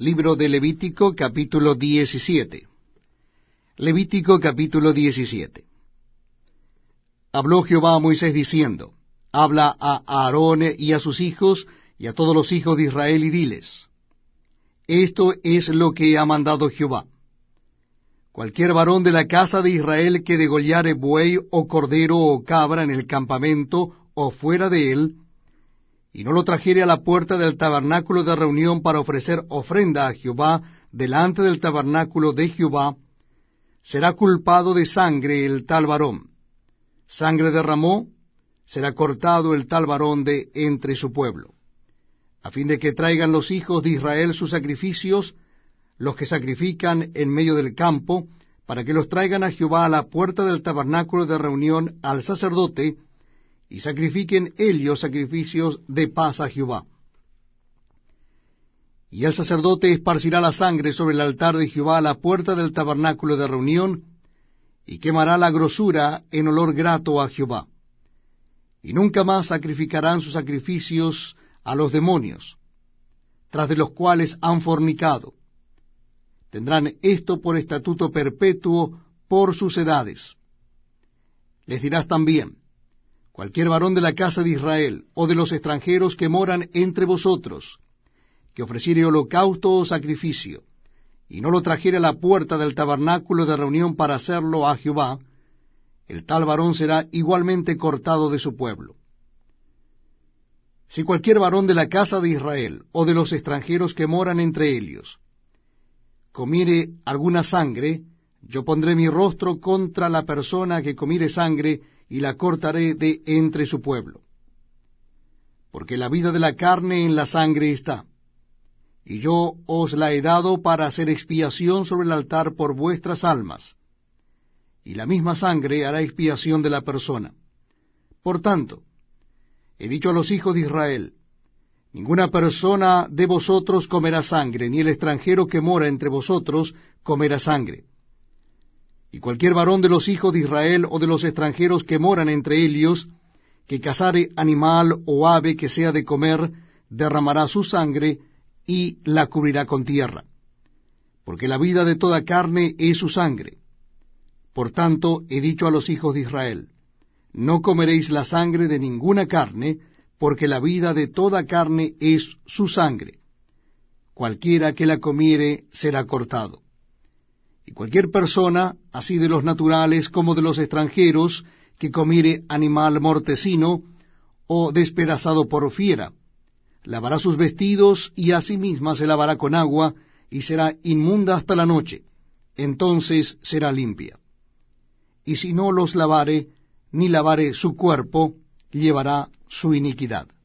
Libro de Levítico capítulo 17. Levítico capítulo 17. Habló Jehová a Moisés diciendo, Habla a Aarón y a sus hijos y a todos los hijos de Israel y diles, Esto es lo que ha mandado Jehová. Cualquier varón de la casa de Israel que degollare buey o cordero o cabra en el campamento o fuera de él, y no lo trajere a la puerta del tabernáculo de reunión para ofrecer ofrenda a Jehová delante del tabernáculo de Jehová, será culpado de sangre el tal varón. Sangre derramó, será cortado el tal varón de entre su pueblo. A fin de que traigan los hijos de Israel sus sacrificios, los que sacrifican en medio del campo, para que los traigan a Jehová a la puerta del tabernáculo de reunión al sacerdote, y sacrifiquen ellos sacrificios de paz a Jehová. Y el sacerdote esparcirá la sangre sobre el altar de Jehová a la puerta del tabernáculo de reunión, y quemará la grosura en olor grato a Jehová. Y nunca más sacrificarán sus sacrificios a los demonios, tras de los cuales han fornicado. Tendrán esto por estatuto perpetuo por sus edades. Les dirás también, cualquier varón de la casa de Israel, o de los extranjeros que moran entre vosotros, que ofreciere holocausto o sacrificio, y no lo trajere a la puerta del tabernáculo de reunión para hacerlo a Jehová, el tal varón será igualmente cortado de su pueblo. Si cualquier varón de la casa de Israel, o de los extranjeros que moran entre ellos, comiere alguna sangre, yo pondré mi rostro contra la persona que comiere sangre, y la cortaré de entre su pueblo. Porque la vida de la carne en la sangre está, y yo os la he dado para hacer expiación sobre el altar por vuestras almas, y la misma sangre hará expiación de la persona. Por tanto, he dicho a los hijos de Israel, Ninguna persona de vosotros comerá sangre, ni el extranjero que mora entre vosotros comerá sangre y cualquier varón de los hijos de Israel o de los extranjeros que moran entre ellos, que cazare animal o ave que sea de comer, derramará su sangre y la cubrirá con tierra. Porque la vida de toda carne es su sangre. Por tanto, he dicho a los hijos de Israel, no comeréis la sangre de ninguna carne, porque la vida de toda carne es su sangre. Cualquiera que la comiere será cortado. Y cualquier persona, así de los naturales como de los extranjeros, que comiere animal mortecino o despedazado por fiera, lavará sus vestidos y a sí misma se lavará con agua y será inmunda hasta la noche, entonces será limpia. Y si no los lavare, ni lavare su cuerpo, llevará su iniquidad.